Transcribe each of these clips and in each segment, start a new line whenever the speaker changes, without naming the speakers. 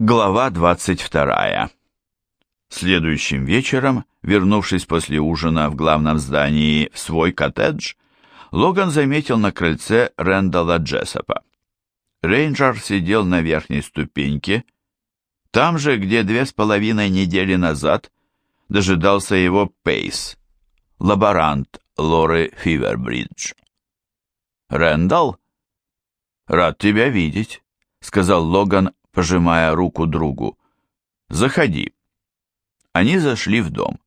Глава 22. Следующим вечером, вернувшись после ужина в главном здании в свой коттедж, Логан заметил на крыльце Рэндала Джессопа. Рейнджер сидел на верхней ступеньке, там же, где две с половиной недели назад дожидался его Пейс, лаборант Лоры Фивербридж. «Рэндалл? Рад тебя видеть», — сказал Логан, пожимая руку другу. «Заходи». Они зашли в дом.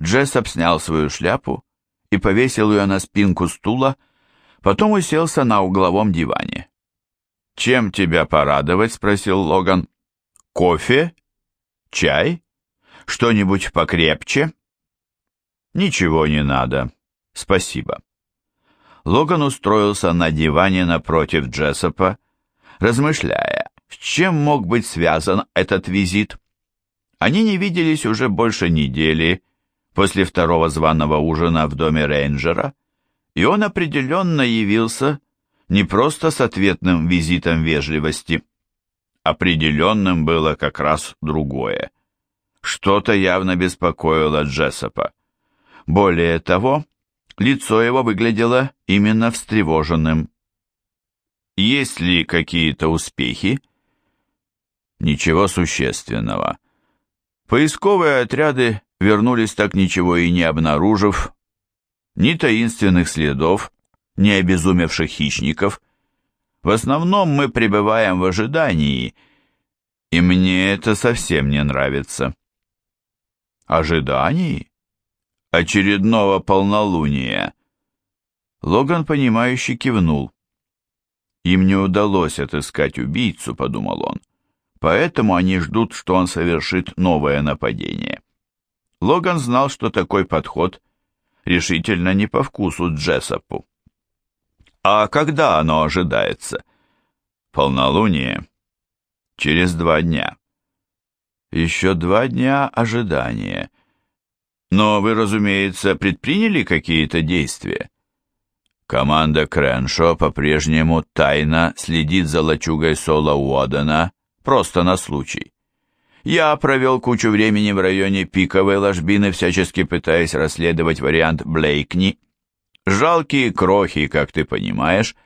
Джессоп снял свою шляпу и повесил ее на спинку стула, потом уселся на угловом диване. «Чем тебя порадовать?» — спросил Логан. «Кофе? Чай? Что-нибудь покрепче?» «Ничего не надо. Спасибо». Логан устроился на диване напротив Джессопа, размышляя, с чем мог быть связан этот визит. Они не виделись уже больше недели после второго званого ужина в доме рейнджера, и он определенно явился не просто с ответным визитом вежливости. Определенным было как раз другое. Что-то явно беспокоило Джессопа. Более того, лицо его выглядело именно встревоженным. Есть ли какие-то успехи? Ничего существенного. Поисковые отряды вернулись так ничего и не обнаружив, ни таинственных следов, ни обезумевших хищников. В основном мы пребываем в ожидании, и мне это совсем не нравится. Ожидании? Очередного полнолуния. Логан, понимающе кивнул. Им не удалось отыскать убийцу, подумал он. Поэтому они ждут, что он совершит новое нападение. Логан знал, что такой подход решительно не по вкусу Джессопу. А когда оно ожидается? Полнолуние. Через два дня. Еще два дня ожидания. Но вы, разумеется, предприняли какие-то действия? Команда Креншо по-прежнему тайно следит за лачугой Сола Уодена просто на случай. Я провел кучу времени в районе пиковой ложбины, всячески пытаясь расследовать вариант Блейкни. Жалкие крохи, как ты понимаешь,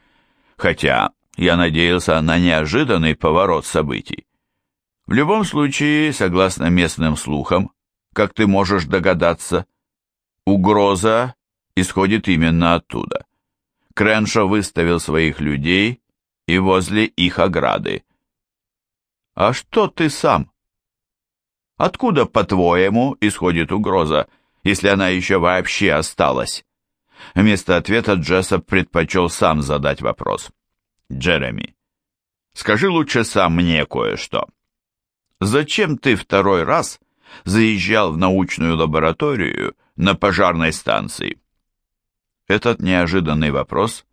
хотя я надеялся на неожиданный поворот событий. В любом случае, согласно местным слухам, как ты можешь догадаться, угроза исходит именно оттуда. Креншо выставил своих людей и возле их ограды. А что ты сам? Откуда, по-твоему, исходит угроза, если она еще вообще осталась? Вместо ответа Джессоп предпочел сам задать вопрос. Джереми, скажи лучше сам мне кое-что. Зачем ты второй раз заезжал в научную лабораторию на пожарной станции? Этот неожиданный вопрос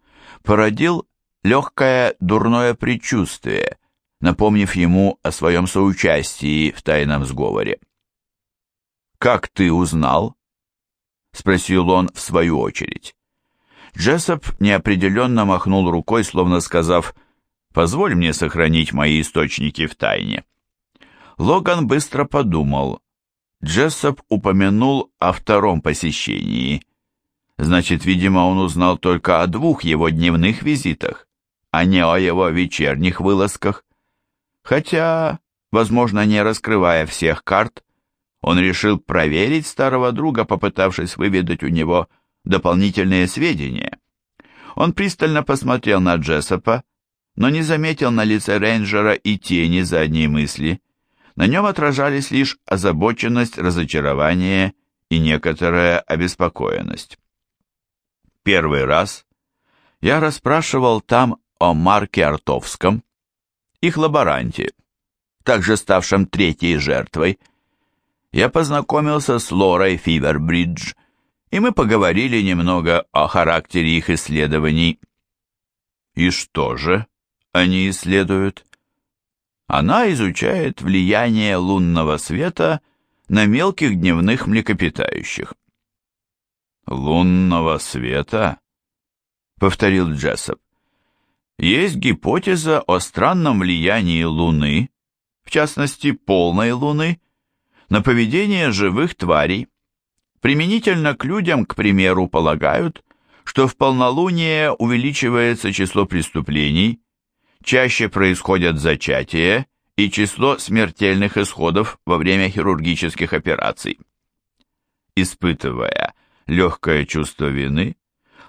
породил легкое дурное предчувствие – напомнив ему о своем соучастии в тайном сговоре. «Как ты узнал?» — спросил он в свою очередь. Джессоп неопределенно махнул рукой, словно сказав «Позволь мне сохранить мои источники в тайне». Логан быстро подумал. Джессоп упомянул о втором посещении. Значит, видимо, он узнал только о двух его дневных визитах, а не о его вечерних вылазках. Хотя, возможно, не раскрывая всех карт, он решил проверить старого друга, попытавшись выведать у него дополнительные сведения. Он пристально посмотрел на Джессопа, но не заметил на лице рейнджера и тени задней мысли. На нем отражались лишь озабоченность, разочарование и некоторая обеспокоенность. Первый раз я расспрашивал там о Марке Артовском, их лаборанте, также ставшем третьей жертвой, я познакомился с Лорой Фивербридж, и мы поговорили немного о характере их исследований. И что же они исследуют? Она изучает влияние лунного света на мелких дневных млекопитающих. «Лунного света?» — повторил Джессоп. Есть гипотеза о странном влиянии Луны, в частности полной луны, на поведение живых тварей. Применительно к людям, к примеру, полагают, что в полнолуние увеличивается число преступлений, чаще происходят зачатия и число смертельных исходов во время хирургических операций. Испытывая легкое чувство вины,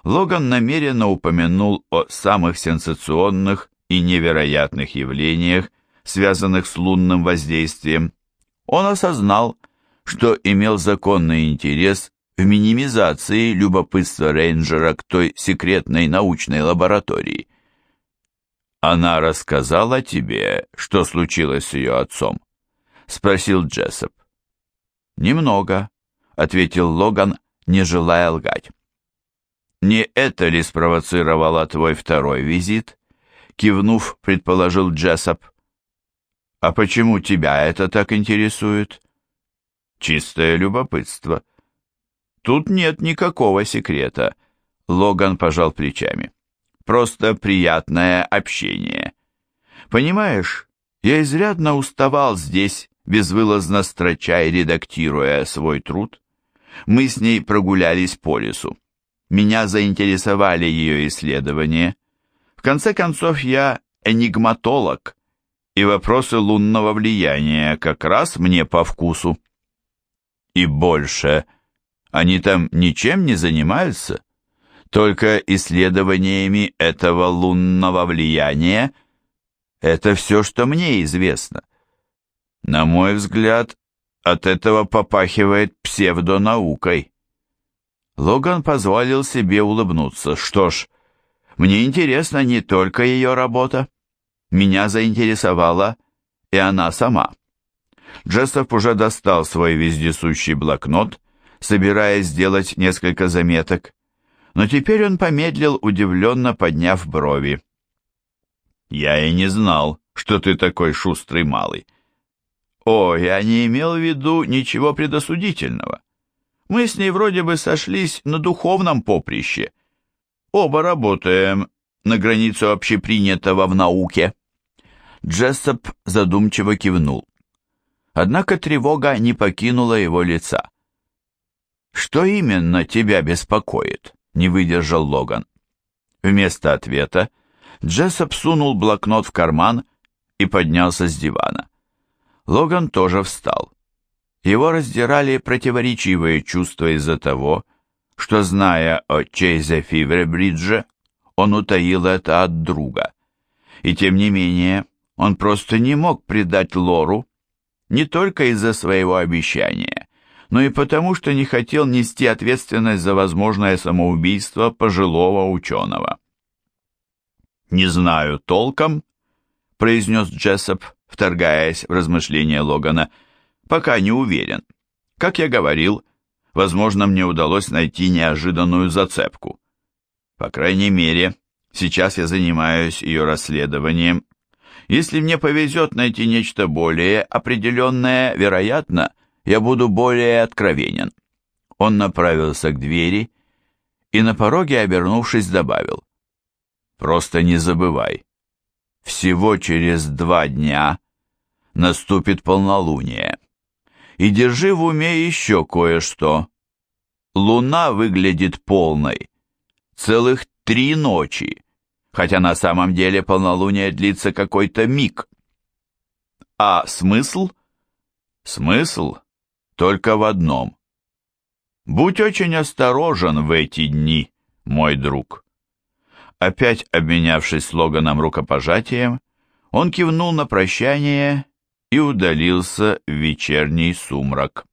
Логан намеренно упомянул о самых сенсационных и невероятных явлениях, связанных с лунным воздействием. Он осознал, что имел законный интерес в минимизации любопытства рейнджера к той секретной научной лаборатории. «Она рассказала тебе, что случилось с ее отцом?» — спросил Джессоп. «Немного», — ответил Логан, не желая лгать. «Не это ли спровоцировало твой второй визит?» Кивнув, предположил Джессоп. «А почему тебя это так интересует?» «Чистое любопытство». «Тут нет никакого секрета», — Логан пожал плечами. «Просто приятное общение. Понимаешь, я изрядно уставал здесь, безвылазно строча и редактируя свой труд. Мы с ней прогулялись по лесу. Меня заинтересовали ее исследования. В конце концов, я энигматолог, и вопросы лунного влияния как раз мне по вкусу. И больше они там ничем не занимаются, только исследованиями этого лунного влияния. Это все, что мне известно. На мой взгляд, от этого попахивает псевдонаукой. Логан позволил себе улыбнуться. Что ж, мне интересна не только ее работа. Меня заинтересовала и она сама. Джессоп уже достал свой вездесущий блокнот, собираясь сделать несколько заметок, но теперь он помедлил, удивленно подняв брови. «Я и не знал, что ты такой шустрый малый». «О, я не имел в виду ничего предосудительного. Мы с ней вроде бы сошлись на духовном поприще. Оба работаем на границу общепринятого в науке». Джессоп задумчиво кивнул. Однако тревога не покинула его лица. «Что именно тебя беспокоит?» — не выдержал Логан. Вместо ответа Джессоп сунул блокнот в карман и поднялся с дивана. Логан тоже встал. Его раздирали противоречивые чувства из-за того, что, зная о Чейзе Фивребридже, он утаил это от друга. И тем не менее, он просто не мог предать Лору, не только из-за своего обещания, но и потому, что не хотел нести ответственность за возможное самоубийство пожилого ученого. «Не знаю толком», — произнес Джессоп, вторгаясь в размышления Логана, — «пока не уверен. Как я говорил, возможно, мне удалось найти неожиданную зацепку. По крайней мере, сейчас я занимаюсь ее расследованием если мне повезет найти нечто более определенное, вероятно, я буду более откровенен. Он направился к двери и на пороге, обернувшись, добавил. Просто не забывай. Всего через два дня наступит полнолуние. И держи в уме еще кое-что. Луна выглядит полной. Целых три ночи хотя на самом деле полнолуние длится какой-то миг. А смысл? Смысл только в одном. Будь очень осторожен в эти дни, мой друг. Опять обменявшись слоганом рукопожатием, он кивнул на прощание и удалился в вечерний сумрак.